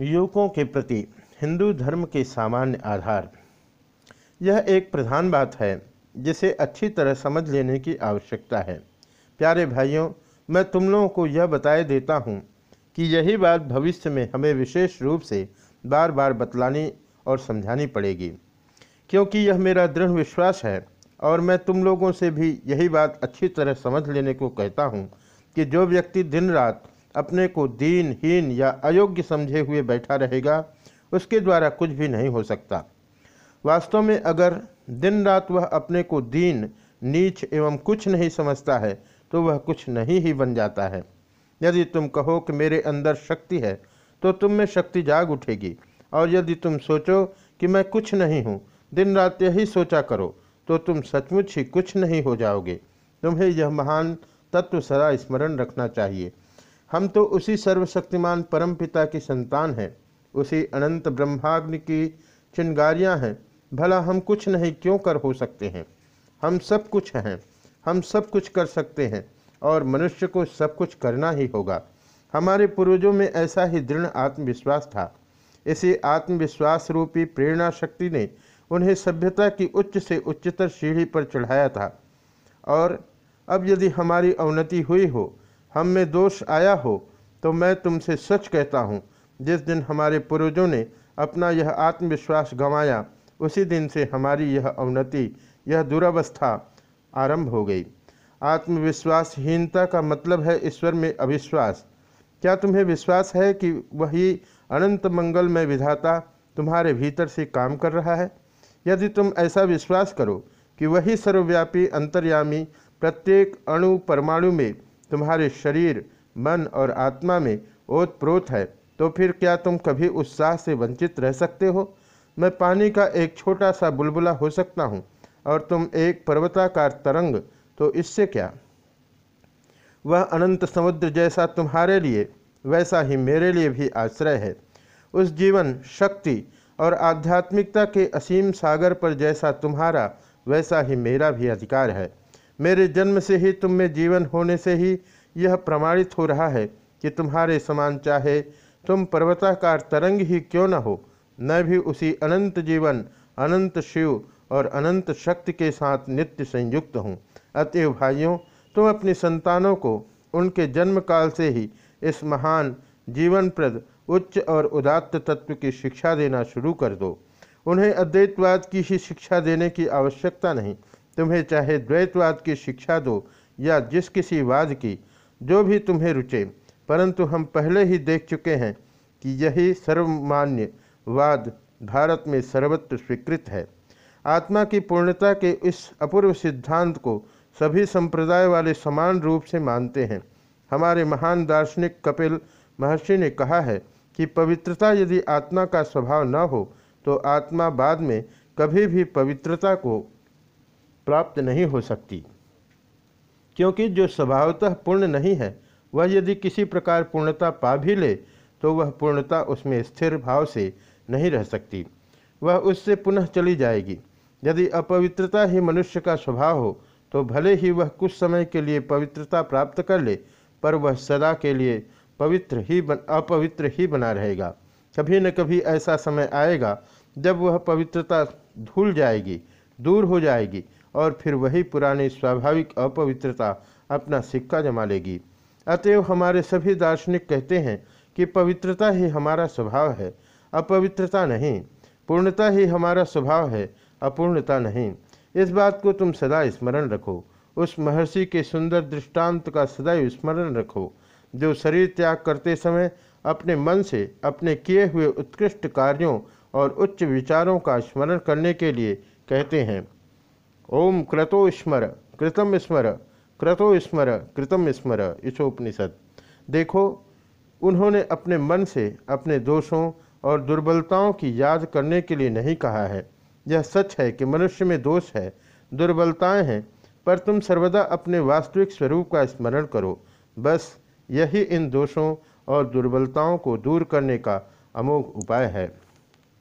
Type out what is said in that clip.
युवकों के प्रति हिंदू धर्म के सामान्य आधार। यह एक प्रधान बात है, जिसे अच्छी तरह समझ लेने की आवश्यकता है। प्यारे भाइयों, मैं तुम लोगों को यह बताए देता हूँ कि यही बात भविष्य में हमें विशेष रूप से बार बार बतलानी और समझानी पड़ेगी। क्योंकि यह मेरा दृढ़ विश्वास है और मैं तुम लोगों से भी यही बात अच्छी तरह समझ लेने को कहता हूँ कि जो व्यक्ति दिन रात अपने को दीन हीन या अयोग्य समझे हुए बैठा रहेगा, उसके द्वारा कुछ भी नहीं हो सकता। वास्तव में अगर दिन रात वह अपने को दीन, नीच एवं कुछ नहीं समझता है तो वह कुछ नहीं ही बन जाता है। यदि तुम कहो कि मेरे अंदर शक्ति है तो तुम में शक्ति जाग उठेगी। और यदि तुम सोचो कि मैं कुछ नहीं हूँ दिन रात यही सोचा करो तो तुम सचमुच ही कुछ नहीं हो जाओगे। तुम्हें यह महान तत्व सदा स्मरण रखना चाहिए। हम तो उसी सर्वशक्तिमान परम पिता की संतान हैं, उसी अनंत ब्रह्माग्नि की चिंगारियाँ हैं। भला हम कुछ नहीं क्यों कर हो सकते हैं? हम सब कुछ हैं, हम सब कुछ कर सकते हैं, और मनुष्य को सब कुछ करना ही होगा। हमारे पूर्वजों में ऐसा ही दृढ़ आत्मविश्वास था। इसी आत्मविश्वास रूपी प्रेरणा शक्ति ने उन्हें सभ्यता की उच्च से उच्चतर सीढ़ी पर चढ़ाया था। और अब यदि हमारी अवनति हुई हो हम में दोष आया हो तो मैं तुमसे सच कहता हूँ, जिस दिन हमारे पूर्वजों ने अपना यह आत्मविश्वास गंवाया, उसी दिन से हमारी यह अवनति, यह दुरावस्था आरंभ हो गई। आत्मविश्वासहीनता का मतलब है ईश्वर में अविश्वास। क्या तुम्हें विश्वास है कि वही अनंत मंगल में विधाता तुम्हारे भीतर से काम कर रहा है? यदि तुम ऐसा विश्वास करो कि वही सर्वव्यापी, अंतर्यामी, प्रत्येक अणु परमाणु में तुम्हारे शरीर, मन और आत्मा में ओत प्रोत है तो फिर क्या तुम कभी उत्साह से वंचित रह सकते हो? मैं पानी का एक छोटा सा बुलबुला हो सकता हूँ, और तुम एक पर्वताकार तरंग तो इससे क्या? वह अनंत समुद्र जैसा तुम्हारे लिए, वैसा ही मेरे लिए भी आश्रय है। उस जीवन, शक्ति और आध्यात्मिकता के असीम सागर पर जैसा तुम्हारा, वैसा ही मेरा भी अधिकार है। मेरे जन्म से ही तुम में जीवन होने से ही यह प्रमाणित हो रहा है कि तुम्हारे समान चाहे तुम पर्वताकार तरंग ही क्यों न हो। मैं भी उसी अनंत जीवन, अनंत शिव और अनंत शक्ति के साथ नित्य संयुक्त हूँ। अतएव भाइयों, तुम अपनी संतानों को उनके जन्म काल से ही इस महान, जीवनप्रद, उच्च और उदात्त तत्व की शिक्षा देना शुरू कर दो। उन्हें अद्वैतवाद की ही शिक्षा देने की आवश्यकता नहीं। तुम्हें चाहे द्वैतवाद की शिक्षा दो या जिस किसी वाद की, जो भी तुम्हें रुचे। परंतु हम पहले ही देख चुके हैं कि यही सर्वमान्य वाद भारत में सर्वत्र स्वीकृत है। आत्मा की पूर्णता के इस अपूर्व सिद्धांत को सभी संप्रदाय वाले समान रूप से मानते हैं। हमारे महान दार्शनिक कपिल महर्षि ने कहा है कि पवित्रता यदि आत्मा का स्वभाव न हो तो आत्मा बाद में कभी भी पवित्रता को प्राप्त नहीं हो सकती। क्योंकि जो स्वभावतः पूर्ण नहीं है, वह यदि किसी प्रकार पूर्णता पा भी ले तो वह पूर्णता उसमें स्थिर भाव से नहीं रह सकती। वह उससे पुनः चली जाएगी। यदि अपवित्रता ही मनुष्य का स्वभाव हो तो भले ही वह कुछ समय के लिए पवित्रता प्राप्त कर ले, पर वह सदा के लिए पवित्र ही बन, अपवित्र ही बना रहेगा। कभी न कभी ऐसा समय आएगा, जब वह पवित्रता धूल जाएगी, दूर हो जाएगी। और फिर वही पुरानी स्वाभाविक अपवित्रता अपना सिक्का जमा लेगी। अतएव हमारे सभी दार्शनिक कहते हैं कि पवित्रता ही हमारा स्वभाव है, अपवित्रता नहीं। पूर्णता ही हमारा स्वभाव है, अपूर्णता नहीं। इस बात को तुम सदा स्मरण रखो। उस महर्षि के सुंदर दृष्टांत का सदैव स्मरण रखो, जो शरीर त्याग करते समय अपने मन से अपने किए हुए उत्कृष्ट कार्यों और उच्च विचारों का स्मरण करने के लिए कहते हैं। ओम क्रतो स्मर, कृतम स्मर, क्रतो स्मर, कृतम स्मर ईशोपनिषद देखो, उन्होंने अपने मन से अपने दोषों और दुर्बलताओं की याद करने के लिए नहीं कहा है। यह सच है कि मनुष्य में दोष है, दुर्बलताएँ हैं, पर तुम सर्वदा अपने वास्तविक स्वरूप का स्मरण करो। बस यही इन दोषों और दुर्बलताओं को दूर करने का अमोघ उपाय है।